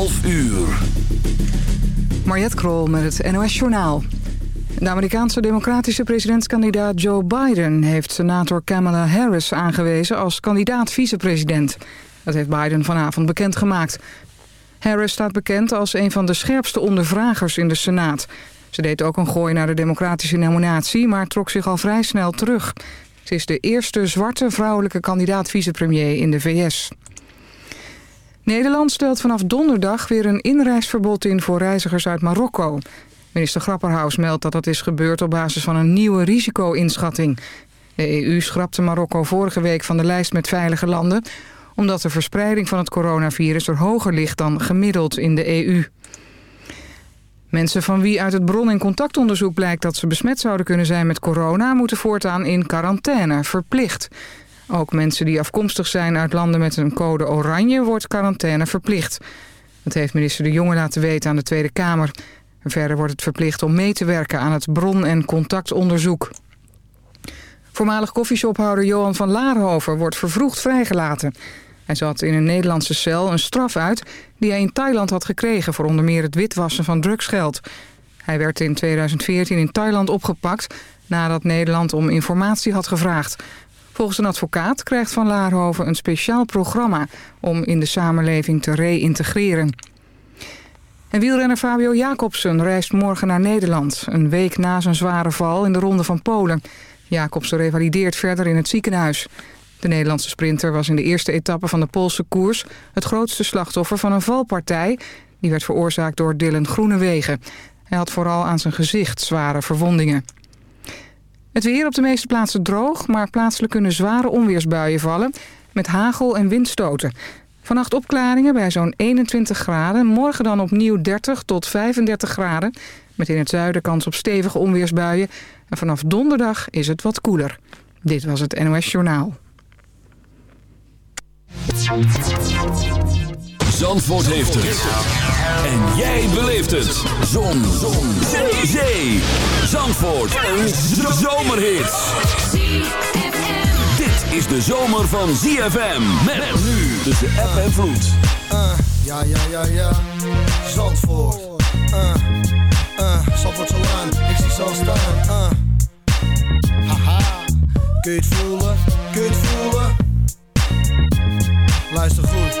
12 uur. Mariette Krol met het NOS Journaal. De Amerikaanse democratische presidentskandidaat Joe Biden... heeft senator Kamala Harris aangewezen als kandidaat vicepresident. Dat heeft Biden vanavond bekendgemaakt. Harris staat bekend als een van de scherpste ondervragers in de Senaat. Ze deed ook een gooi naar de democratische nominatie... maar trok zich al vrij snel terug. Ze is de eerste zwarte vrouwelijke kandidaat vicepremier in de VS. Nederland stelt vanaf donderdag weer een inreisverbod in voor reizigers uit Marokko. Minister Grapperhaus meldt dat dat is gebeurd op basis van een nieuwe risico-inschatting. De EU schrapte Marokko vorige week van de lijst met veilige landen... omdat de verspreiding van het coronavirus er hoger ligt dan gemiddeld in de EU. Mensen van wie uit het bron- en contactonderzoek blijkt dat ze besmet zouden kunnen zijn met corona... moeten voortaan in quarantaine, verplicht. Ook mensen die afkomstig zijn uit landen met een code oranje wordt quarantaine verplicht. Dat heeft minister De Jonge laten weten aan de Tweede Kamer. Verder wordt het verplicht om mee te werken aan het bron- en contactonderzoek. Voormalig koffieshophouder Johan van Larenhoven wordt vervroegd vrijgelaten. Hij zat in een Nederlandse cel een straf uit die hij in Thailand had gekregen... voor onder meer het witwassen van drugsgeld. Hij werd in 2014 in Thailand opgepakt nadat Nederland om informatie had gevraagd. Volgens een advocaat krijgt Van Laarhoven een speciaal programma... om in de samenleving te reïntegreren. En wielrenner Fabio Jacobsen reist morgen naar Nederland... een week na zijn zware val in de Ronde van Polen. Jacobsen revalideert verder in het ziekenhuis. De Nederlandse sprinter was in de eerste etappe van de Poolse koers... het grootste slachtoffer van een valpartij... die werd veroorzaakt door Dylan Groenewegen. Hij had vooral aan zijn gezicht zware verwondingen. Het weer op de meeste plaatsen droog, maar plaatselijk kunnen zware onweersbuien vallen... met hagel en windstoten. Vannacht opklaringen bij zo'n 21 graden. Morgen dan opnieuw 30 tot 35 graden. Met in het zuiden kans op stevige onweersbuien. En vanaf donderdag is het wat koeler. Dit was het NOS Journaal. Zandvoort heeft het. En jij beleeft het. Zon. Zon. Zee. Zee. Zandvoort. Een zomerhit. Dit is de zomer van ZFM. Met nu tussen app en vloed. Uh, ja, ja, ja, ja. Zandvoort. Uh, uh, Zandvoort zo aan. Ik zie ze staan. Haha. Kun je het voelen? Kun je het voelen? Luister goed.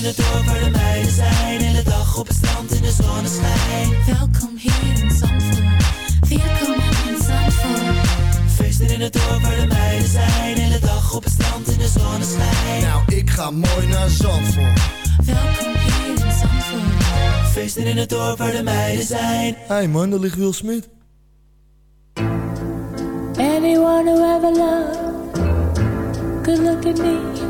in het dorp waar de meiden zijn. In de dag op het strand in de zonneschijn. Welkom hier in Zandvoort. Welkom in Zandvoort. Feesten in het dorp waar de meiden zijn. In de dag op het strand in de zonneschijn. Nou, ik ga mooi naar Zandvoort. Welkom hier in Zandvoort. Feesten in het dorp waar de meiden zijn. Hé hey man, daar ligt Will Smith. Anyone who ever loved could look at me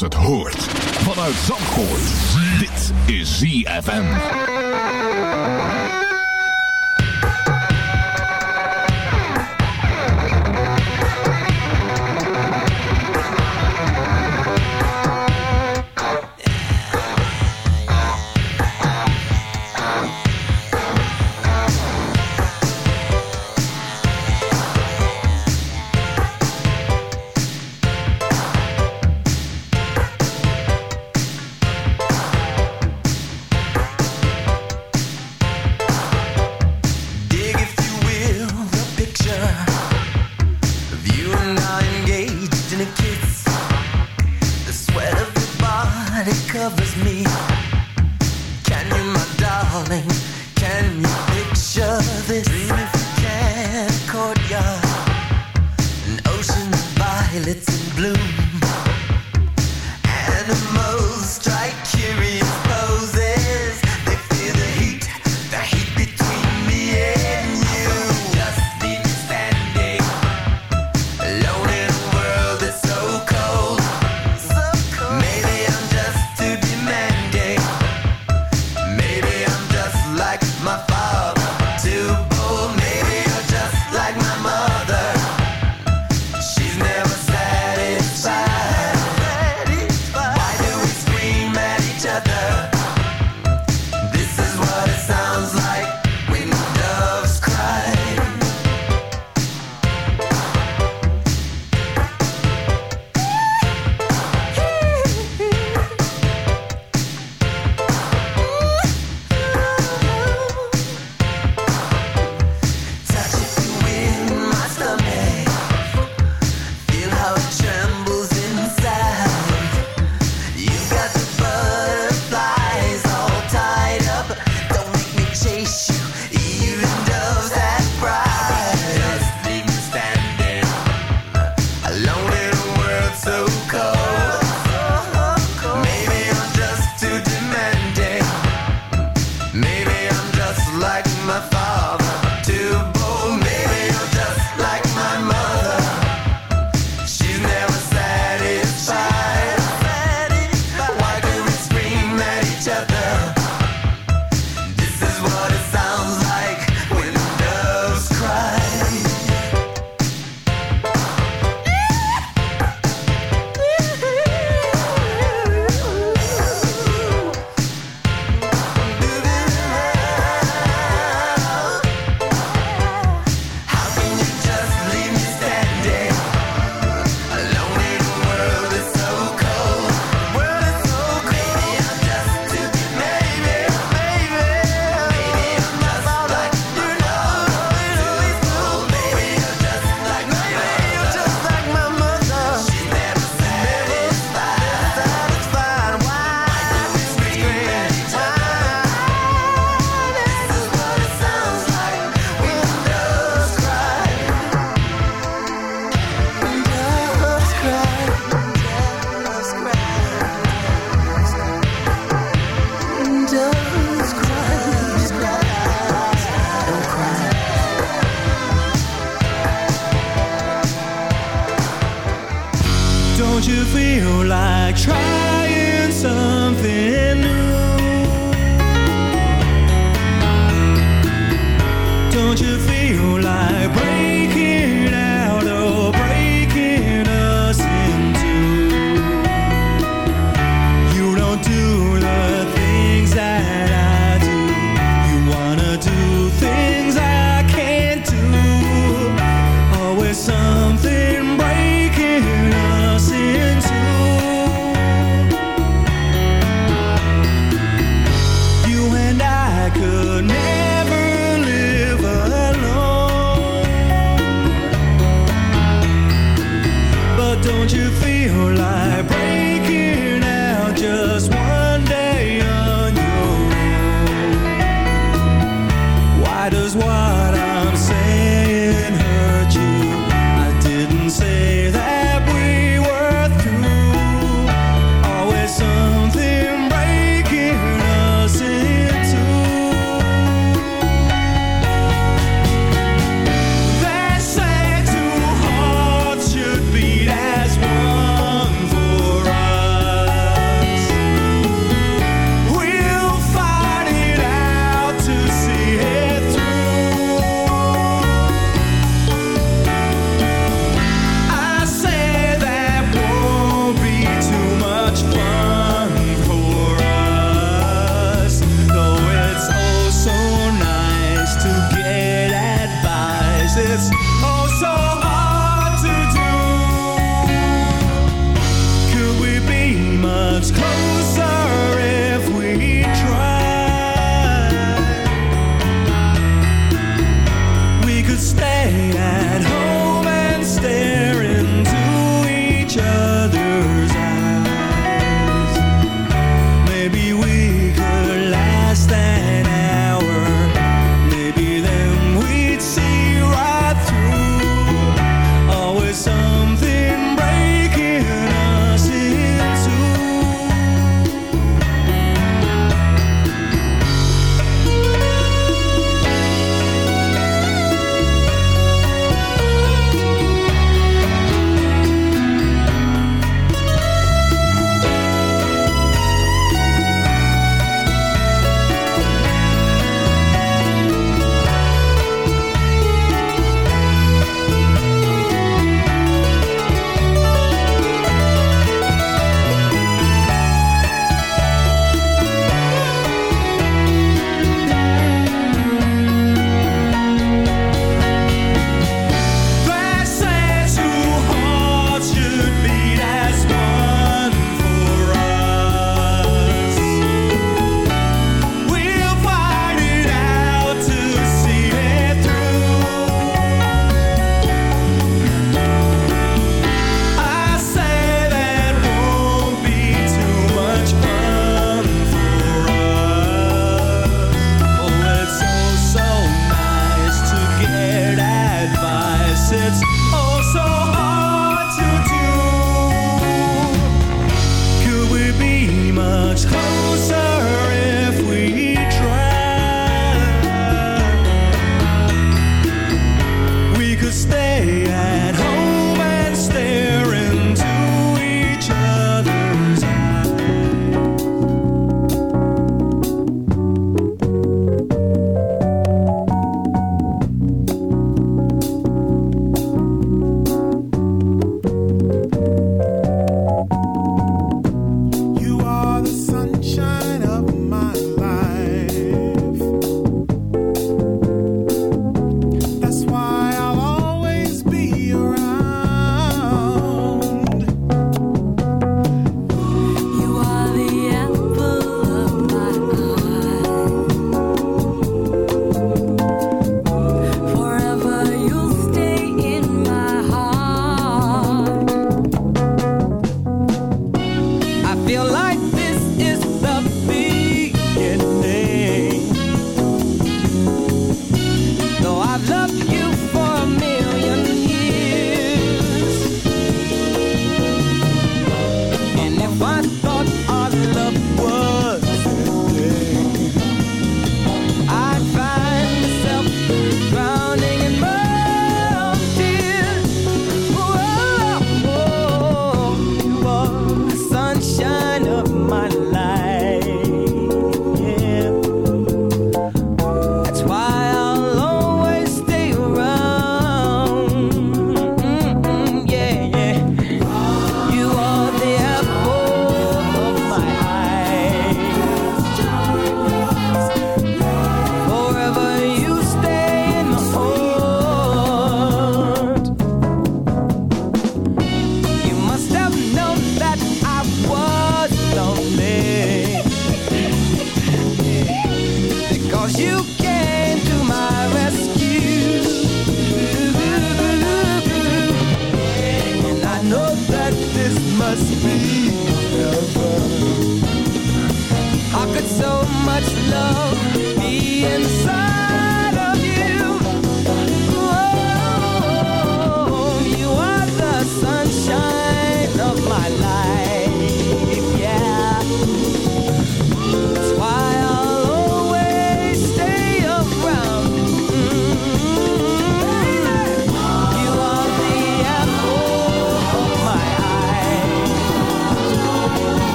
het hoort. Vanuit Zandvoort. Dit is ZFM.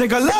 Take a love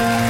Yeah.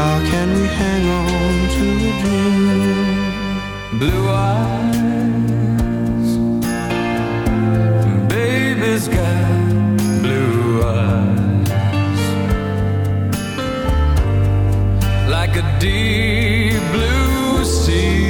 How can we hang on to a dream? Blue eyes, baby's got blue eyes, like a deep blue sea